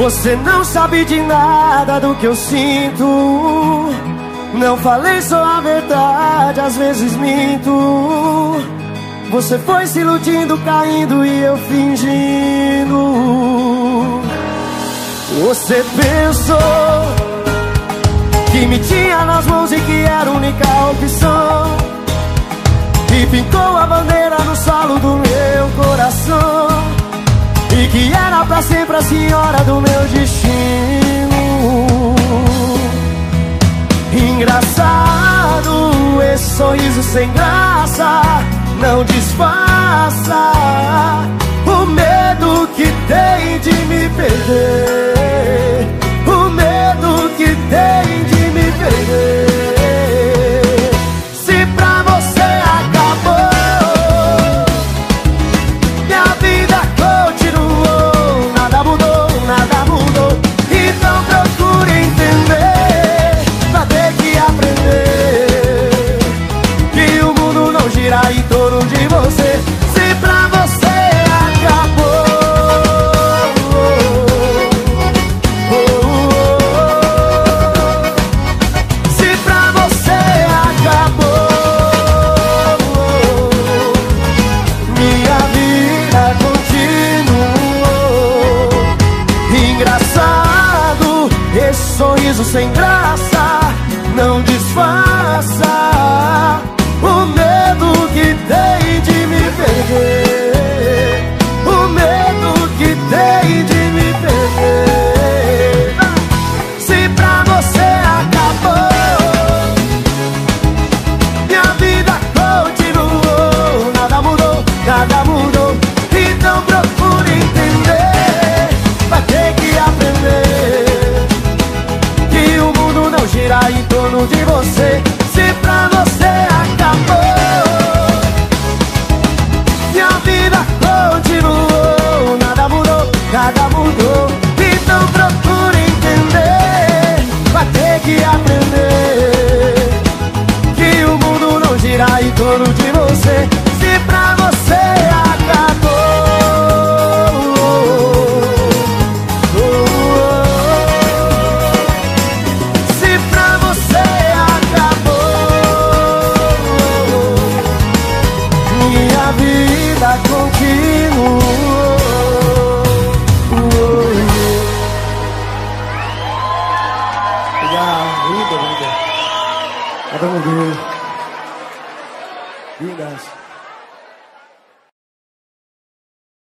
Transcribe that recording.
Você não sabe de nada do que eu sinto. Não falei só a verdade, às vezes minto. Você foi se iludindo, caindo e eu fingindo. Você pensou que me tinha nas mãos e que era a única opção. E pintou a bandeira no solo do meu coração. Que era pra sempre a senhora do meu destino. Engraçado, esse sorriso sem graça não disfarça sorriso sem graça. Não gira em torno de você. Se pra você acabou, minha vida continuou. Nada mudou, nada mudou. Então procure entender. Vai ter que aprender que o mundo não gira em torno de você. Se pra você acabou. Minha vida continuou. Obrigado, linda, linda. Adão Deus. Lindas.